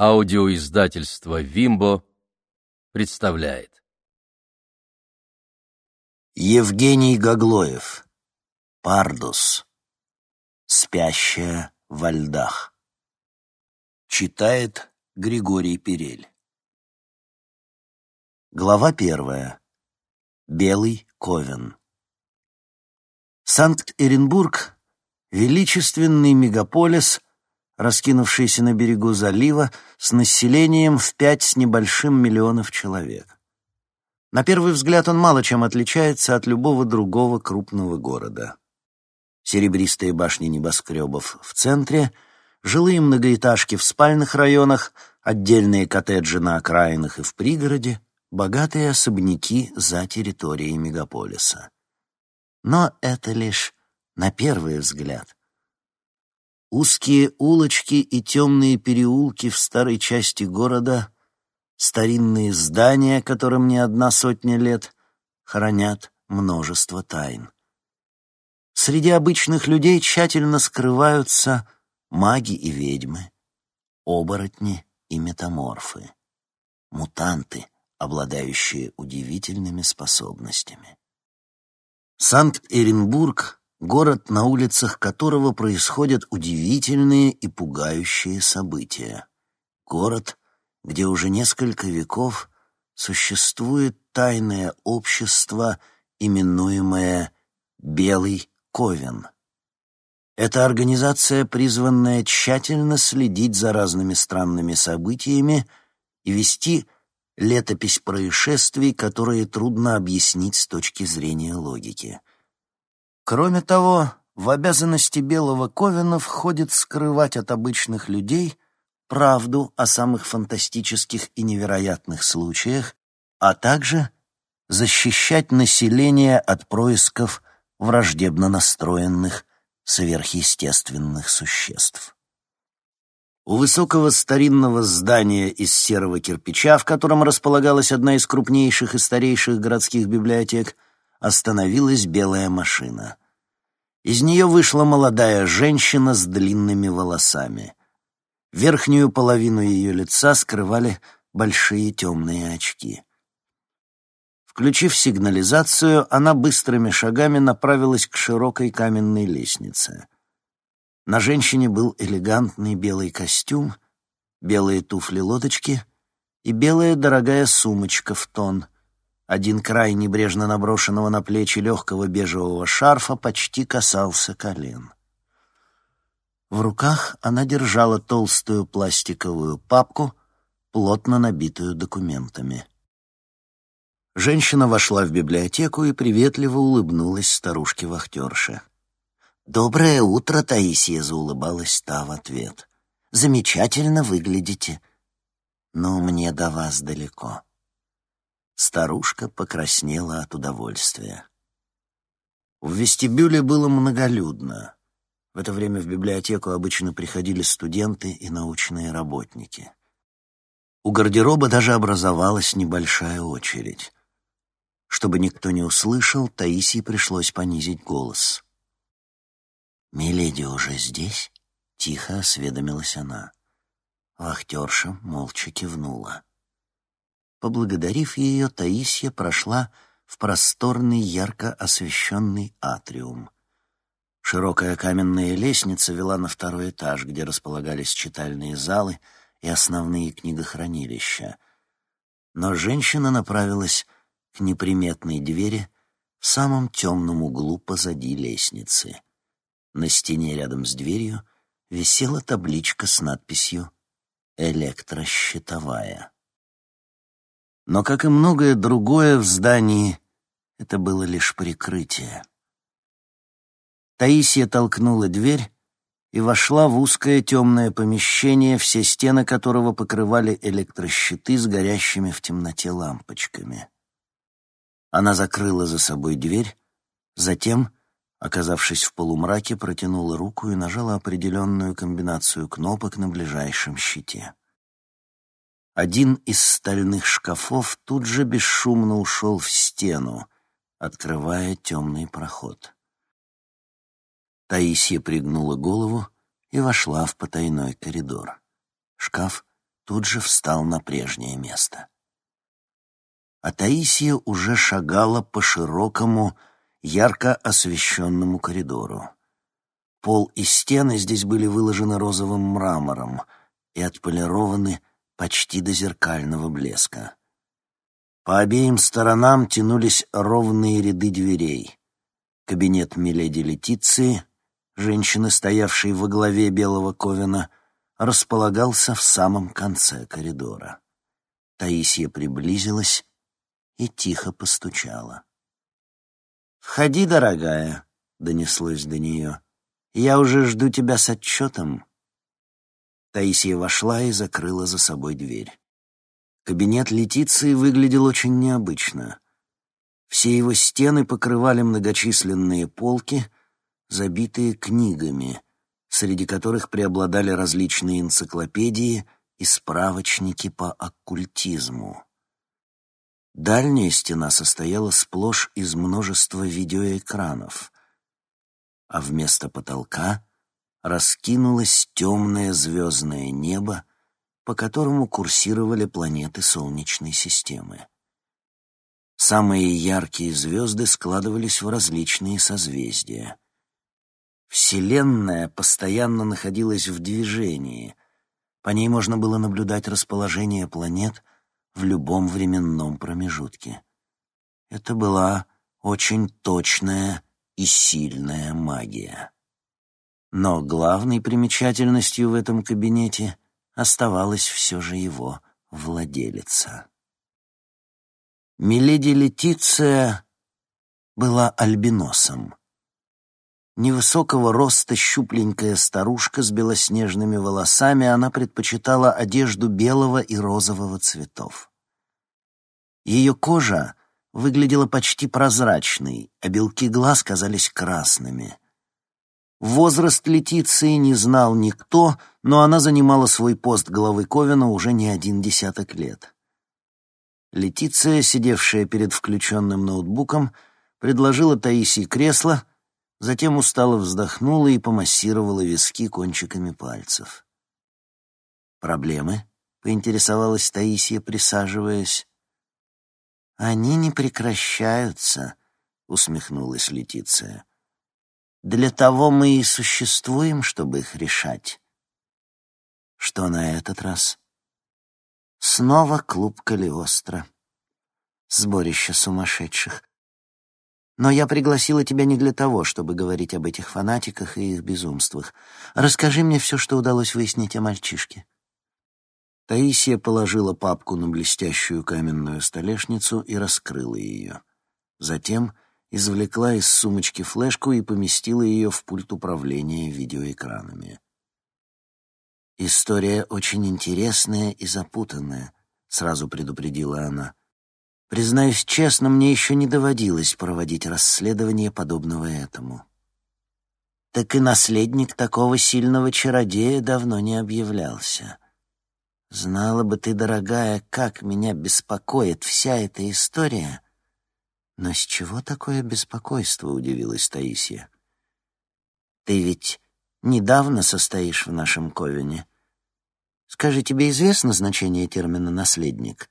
Аудиоиздательство «Вимбо» представляет. Евгений Гаглоев. Пардус. Спящая во льдах. Читает Григорий Перель. Глава первая. Белый Ковен. Санкт-Эренбург — величественный мегаполис — раскинувшийся на берегу залива с населением в пять с небольшим миллионов человек. На первый взгляд он мало чем отличается от любого другого крупного города. Серебристые башни небоскребов в центре, жилые многоэтажки в спальных районах, отдельные коттеджи на окраинах и в пригороде, богатые особняки за территорией мегаполиса. Но это лишь на первый взгляд. Узкие улочки и темные переулки в старой части города, старинные здания, которым не одна сотня лет, хранят множество тайн. Среди обычных людей тщательно скрываются маги и ведьмы, оборотни и метаморфы, мутанты, обладающие удивительными способностями. Санкт-Эренбург город, на улицах которого происходят удивительные и пугающие события. Город, где уже несколько веков существует тайное общество, именуемое «Белый Ковен». Это организация, призванная тщательно следить за разными странными событиями и вести летопись происшествий, которые трудно объяснить с точки зрения логики. Кроме того, в обязанности Белого Ковена входит скрывать от обычных людей правду о самых фантастических и невероятных случаях, а также защищать население от происков враждебно настроенных сверхъестественных существ. У высокого старинного здания из серого кирпича, в котором располагалась одна из крупнейших и старейших городских библиотек, остановилась белая машина. Из нее вышла молодая женщина с длинными волосами. Верхнюю половину ее лица скрывали большие темные очки. Включив сигнализацию, она быстрыми шагами направилась к широкой каменной лестнице. На женщине был элегантный белый костюм, белые туфли-лодочки и белая дорогая сумочка в тон — один край небрежно наброшенного на плечи легкого бежевого шарфа почти касался колен. В руках она держала толстую пластиковую папку, плотно набитую документами. Женщина вошла в библиотеку и приветливо улыбнулась старушке-вахтерше. «Доброе утро, Таисия!» — заулыбалась та в ответ. «Замечательно выглядите, но мне до вас далеко». Старушка покраснела от удовольствия. В вестибюле было многолюдно. В это время в библиотеку обычно приходили студенты и научные работники. У гардероба даже образовалась небольшая очередь. Чтобы никто не услышал, Таисии пришлось понизить голос. «Миледи уже здесь?» — тихо осведомилась она. Вахтерша молча кивнула. Поблагодарив ее, Таисия прошла в просторный, ярко освещенный атриум. Широкая каменная лестница вела на второй этаж, где располагались читальные залы и основные книгохранилища. Но женщина направилась к неприметной двери в самом темном углу позади лестницы. На стене рядом с дверью висела табличка с надписью «Электрощитовая». Но, как и многое другое в здании, это было лишь прикрытие. Таисия толкнула дверь и вошла в узкое темное помещение, все стены которого покрывали электрощиты с горящими в темноте лампочками. Она закрыла за собой дверь, затем, оказавшись в полумраке, протянула руку и нажала определенную комбинацию кнопок на ближайшем щите. Один из стальных шкафов тут же бесшумно ушел в стену, открывая темный проход. Таисия пригнула голову и вошла в потайной коридор. Шкаф тут же встал на прежнее место. А Таисия уже шагала по широкому, ярко освещенному коридору. Пол и стены здесь были выложены розовым мрамором и отполированы почти до зеркального блеска. По обеим сторонам тянулись ровные ряды дверей. Кабинет Миледи Летиции, женщины, стоявшей во главе белого ковена, располагался в самом конце коридора. Таисия приблизилась и тихо постучала. «Входи, дорогая», — донеслось до нее. «Я уже жду тебя с отчетом». Таисия вошла и закрыла за собой дверь. Кабинет Летиции выглядел очень необычно. Все его стены покрывали многочисленные полки, забитые книгами, среди которых преобладали различные энциклопедии и справочники по оккультизму. Дальняя стена состояла сплошь из множества видеоэкранов, а вместо потолка раскинулось темное звездное небо, по которому курсировали планеты Солнечной системы. Самые яркие звезды складывались в различные созвездия. Вселенная постоянно находилась в движении. По ней можно было наблюдать расположение планет в любом временном промежутке. Это была очень точная и сильная магия. Но главной примечательностью в этом кабинете оставалась все же его владелица. Миледи Летиция была альбиносом. Невысокого роста щупленькая старушка с белоснежными волосами, она предпочитала одежду белого и розового цветов. Ее кожа выглядела почти прозрачной, а белки глаз казались красными — Возраст Летиции не знал никто, но она занимала свой пост главы Ковена уже не один десяток лет. Летиция, сидевшая перед включенным ноутбуком, предложила Таисии кресло, затем устало вздохнула и помассировала виски кончиками пальцев. «Проблемы?» — поинтересовалась Таисия, присаживаясь. «Они не прекращаются», — усмехнулась Летиция. Для того мы и существуем, чтобы их решать. Что на этот раз? Снова клуб Калиостро. Сборище сумасшедших. Но я пригласила тебя не для того, чтобы говорить об этих фанатиках и их безумствах. Расскажи мне все, что удалось выяснить о мальчишке. Таисия положила папку на блестящую каменную столешницу и раскрыла ее. Затем извлекла из сумочки флешку и поместила ее в пульт управления видеоэкранами. «История очень интересная и запутанная», — сразу предупредила она. «Признаюсь честно, мне еще не доводилось проводить расследование подобного этому». «Так и наследник такого сильного чародея давно не объявлялся. Знала бы ты, дорогая, как меня беспокоит вся эта история», «Но с чего такое беспокойство?» — удивилась Таисия. «Ты ведь недавно состоишь в нашем ковене. Скажи, тебе известно значение термина «наследник»?»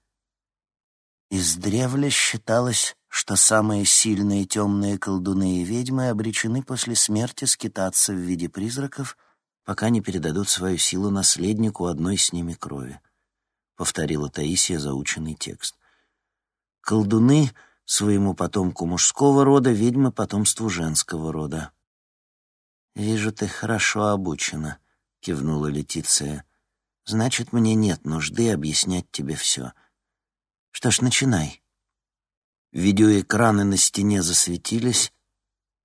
Издревле считалось, что самые сильные темные колдуны и ведьмы обречены после смерти скитаться в виде призраков, пока не передадут свою силу наследнику одной с ними крови, — повторила Таисия заученный текст. Колдуны своему потомку мужского рода, ведьмы потомству женского рода. «Вижу, ты хорошо обучена», — кивнула Летиция. «Значит, мне нет нужды объяснять тебе все. Что ж, начинай». Видеоэкраны на стене засветились,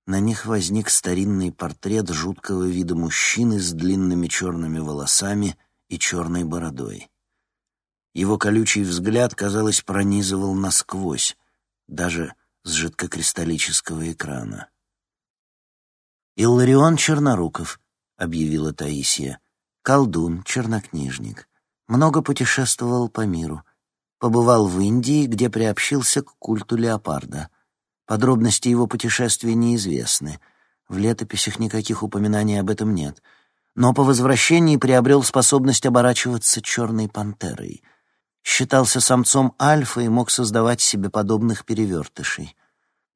на них возник старинный портрет жуткого вида мужчины с длинными черными волосами и черной бородой. Его колючий взгляд, казалось, пронизывал насквозь, даже с жидкокристаллического экрана. «Илларион Черноруков», — объявила Таисия, — «колдун, чернокнижник. Много путешествовал по миру. Побывал в Индии, где приобщился к культу леопарда. Подробности его путешествий неизвестны. В летописях никаких упоминаний об этом нет. но по возвращении приобрел способность оборачиваться черной пантерой. Считался самцом альфа и мог создавать себе подобных перевертышей.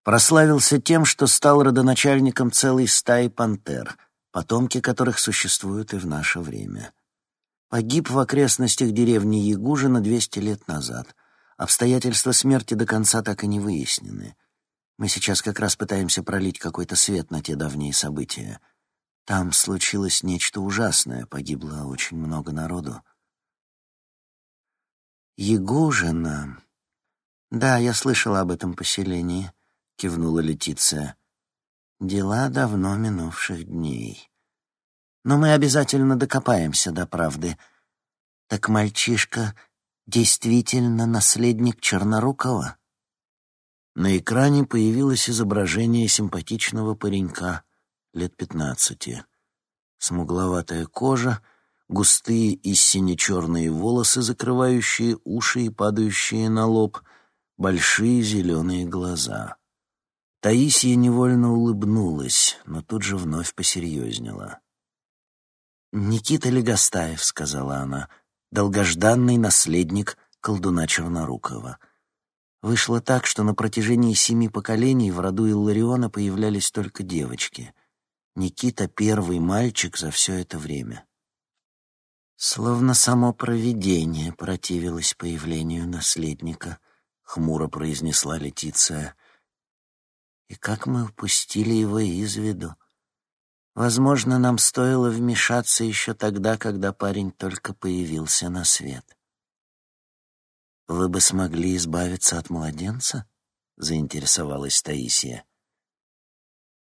Прославился тем, что стал родоначальником целой стаи пантер, потомки которых существуют и в наше время. Погиб в окрестностях деревни Ягужина 200 лет назад. Обстоятельства смерти до конца так и не выяснены. Мы сейчас как раз пытаемся пролить какой-то свет на те давние события. Там случилось нечто ужасное, погибло очень много народу. Ягужина. Да, я слышала об этом поселении, кивнула Летиция. Дела давно минувших дней. Но мы обязательно докопаемся до правды. Так мальчишка действительно наследник Чернорукова? На экране появилось изображение симпатичного паренька лет пятнадцати. Смугловатая кожа, густые и сине-черные волосы, закрывающие уши и падающие на лоб, большие зеленые глаза. Таисия невольно улыбнулась, но тут же вновь посерьезнела. «Никита Легостаев», — сказала она, — «долгожданный наследник колдуна Чернорукова». Вышло так, что на протяжении семи поколений в роду Иллариона появлялись только девочки. Никита — первый мальчик за все это время. Словно само провидение противилось появлению наследника, — хмуро произнесла Летиция. И как мы упустили его из виду. Возможно, нам стоило вмешаться еще тогда, когда парень только появился на свет. «Вы бы смогли избавиться от младенца?» — заинтересовалась Таисия.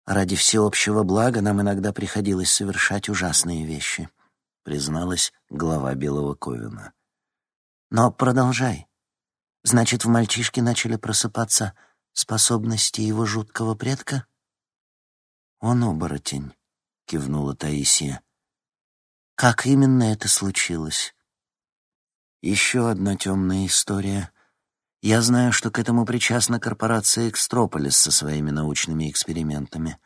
«Ради всеобщего блага нам иногда приходилось совершать ужасные вещи», — призналась глава Белого Ковина. «Но продолжай. Значит, в мальчишке начали просыпаться способности его жуткого предка?» «Он оборотень», — кивнула Таисия. «Как именно это случилось?» «Еще одна темная история. Я знаю, что к этому причастна корпорация «Экстрополис» со своими научными экспериментами.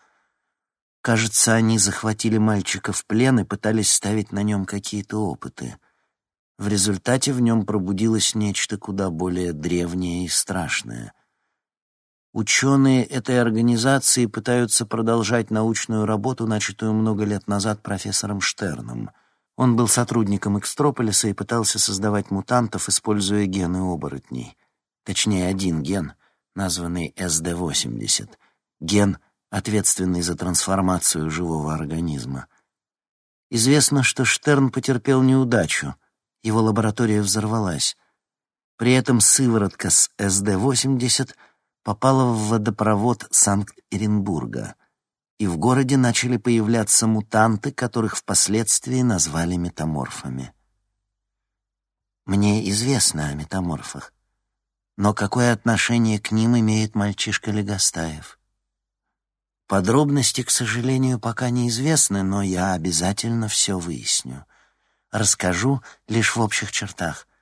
Кажется, они захватили мальчика в плен и пытались ставить на нем какие-то опыты. В результате в нем пробудилось нечто куда более древнее и страшное — Ученые этой организации пытаются продолжать научную работу, начатую много лет назад профессором Штерном. Он был сотрудником Экстрополиса и пытался создавать мутантов, используя гены оборотней. Точнее, один ген, названный СД-80. Ген, ответственный за трансформацию живого организма. Известно, что Штерн потерпел неудачу. Его лаборатория взорвалась. При этом сыворотка с СД-80 — попала в водопровод Санкт-Петербурга, и в городе начали появляться мутанты, которых впоследствии назвали метаморфами. Мне известно о метаморфах, но какое отношение к ним имеет мальчишка Легостаев? Подробности, к сожалению, пока неизвестны, но я обязательно все выясню. Расскажу лишь в общих чертах —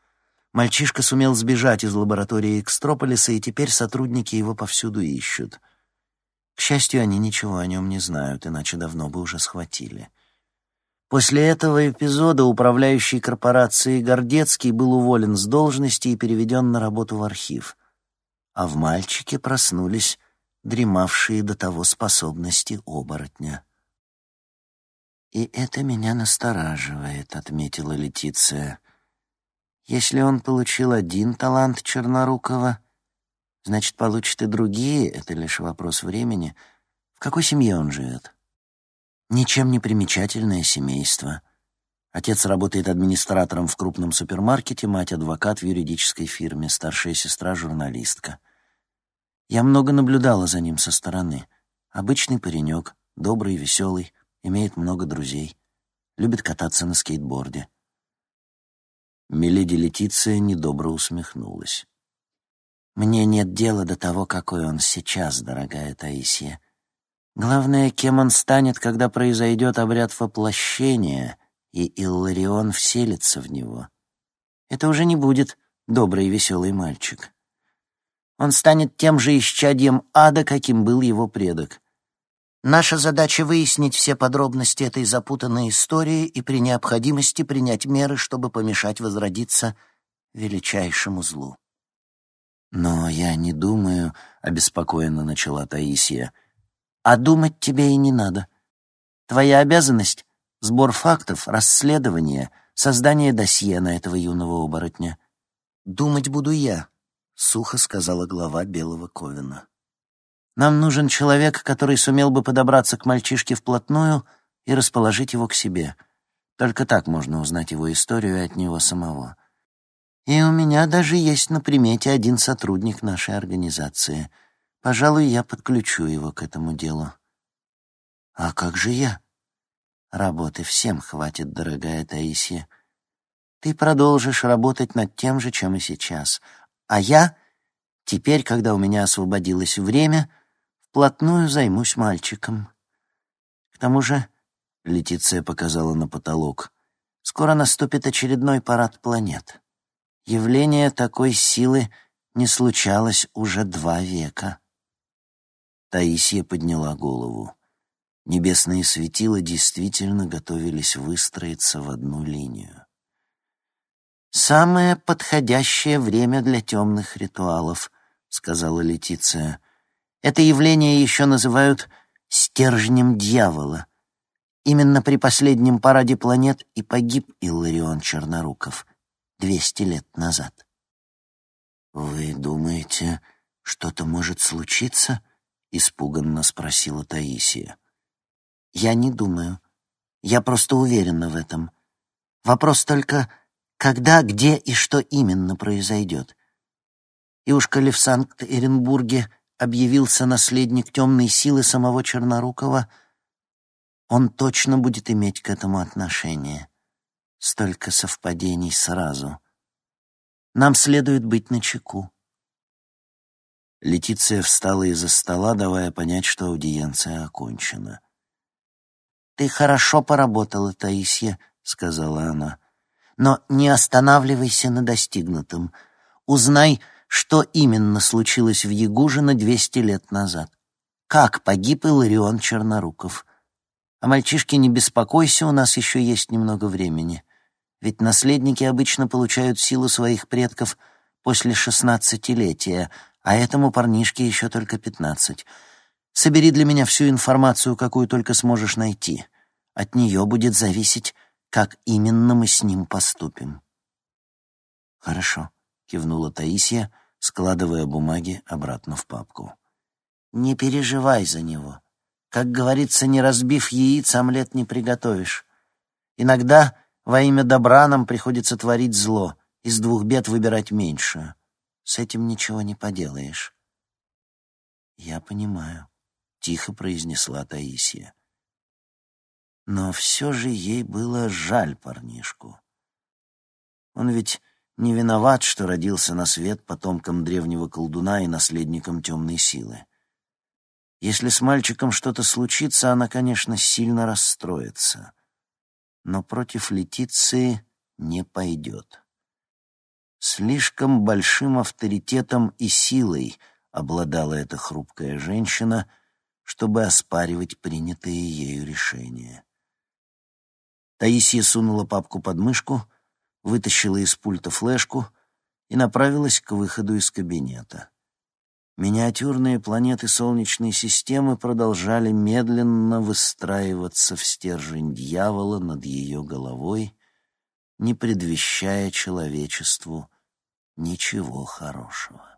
Мальчишка сумел сбежать из лаборатории Экстрополиса, и теперь сотрудники его повсюду ищут. К счастью, они ничего о нем не знают, иначе давно бы уже схватили. После этого эпизода управляющий корпорацией Гордецкий был уволен с должности и переведен на работу в архив. А в мальчике проснулись дремавшие до того способности оборотня. «И это меня настораживает», — отметила Летиция. Если он получил один талант Чернорукова, значит, получит и другие, это лишь вопрос времени. В какой семье он живет? Ничем не примечательное семейство. Отец работает администратором в крупном супермаркете, мать — адвокат в юридической фирме, старшая сестра — журналистка. Я много наблюдала за ним со стороны. Обычный паренек, добрый, веселый, имеет много друзей, любит кататься на скейтборде. Миледи Летиция недобро усмехнулась. «Мне нет дела до того, какой он сейчас, дорогая Таисия. Главное, кем он станет, когда произойдет обряд воплощения, и Илларион вселится в него. Это уже не будет добрый и веселый мальчик. Он станет тем же исчадьем ада, каким был его предок. Наша задача — выяснить все подробности этой запутанной истории и при необходимости принять меры, чтобы помешать возродиться величайшему злу. «Но я не думаю», — обеспокоенно начала Таисия. «А думать тебе и не надо. Твоя обязанность — сбор фактов, расследование, создание досье на этого юного оборотня. Думать буду я», — сухо сказала глава Белого Ковина. Нам нужен человек, который сумел бы подобраться к мальчишке вплотную и расположить его к себе. Только так можно узнать его историю от него самого. И у меня даже есть на примете один сотрудник нашей организации. Пожалуй, я подключу его к этому делу. А как же я? Работы всем хватит, дорогая Таисия. Ты продолжишь работать над тем же, чем и сейчас. А я, теперь, когда у меня освободилось время, — вплотную займусь мальчиком. К тому же, — Летиция показала на потолок, — скоро наступит очередной парад планет. Явление такой силы не случалось уже два века. Таисия подняла голову. Небесные светила действительно готовились выстроиться в одну линию. «Самое подходящее время для темных ритуалов», — сказала Летиция. Это явление еще называют «стержнем дьявола». Именно при последнем параде планет и погиб Илларион Черноруков двести лет назад. «Вы думаете, что-то может случиться?» — испуганно спросила Таисия. «Я не думаю. Я просто уверена в этом. Вопрос только, когда, где и что именно произойдет. И уж коли в Санкт-Эренбурге объявился наследник темной силы самого Чернорукова, он точно будет иметь к этому отношение. Столько совпадений сразу. Нам следует быть начеку. Летиция встала из-за стола, давая понять, что аудиенция окончена. «Ты хорошо поработала, Таисия», — сказала она. «Но не останавливайся на достигнутом. Узнай, что именно случилось в Ягужино 200 лет назад. Как погиб Иларион Черноруков. А мальчишки, не беспокойся, у нас еще есть немного времени. Ведь наследники обычно получают силу своих предков после шестнадцатилетия, а этому парнишке еще только пятнадцать. Собери для меня всю информацию, какую только сможешь найти. От нее будет зависеть, как именно мы с ним поступим. «Хорошо», — кивнула Таисия, — складывая бумаги обратно в папку. «Не переживай за него. Как говорится, не разбив яиц, омлет не приготовишь. Иногда во имя добра нам приходится творить зло, из двух бед выбирать меньшую. С этим ничего не поделаешь». «Я понимаю», — тихо произнесла Таисия. Но все же ей было жаль парнишку. Он ведь не виноват, что родился на свет потомком древнего колдуна и наследником темной силы. Если с мальчиком что-то случится, она, конечно, сильно расстроится. Но против Летиции не пойдет. Слишком большим авторитетом и силой обладала эта хрупкая женщина, чтобы оспаривать принятые ею решения. Таисия сунула папку под мышку — вытащила из пульта флешку и направилась к выходу из кабинета. Миниатюрные планеты Солнечной системы продолжали медленно выстраиваться в стержень дьявола над ее головой, не предвещая человечеству ничего хорошего.